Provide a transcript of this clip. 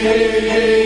hey, hey.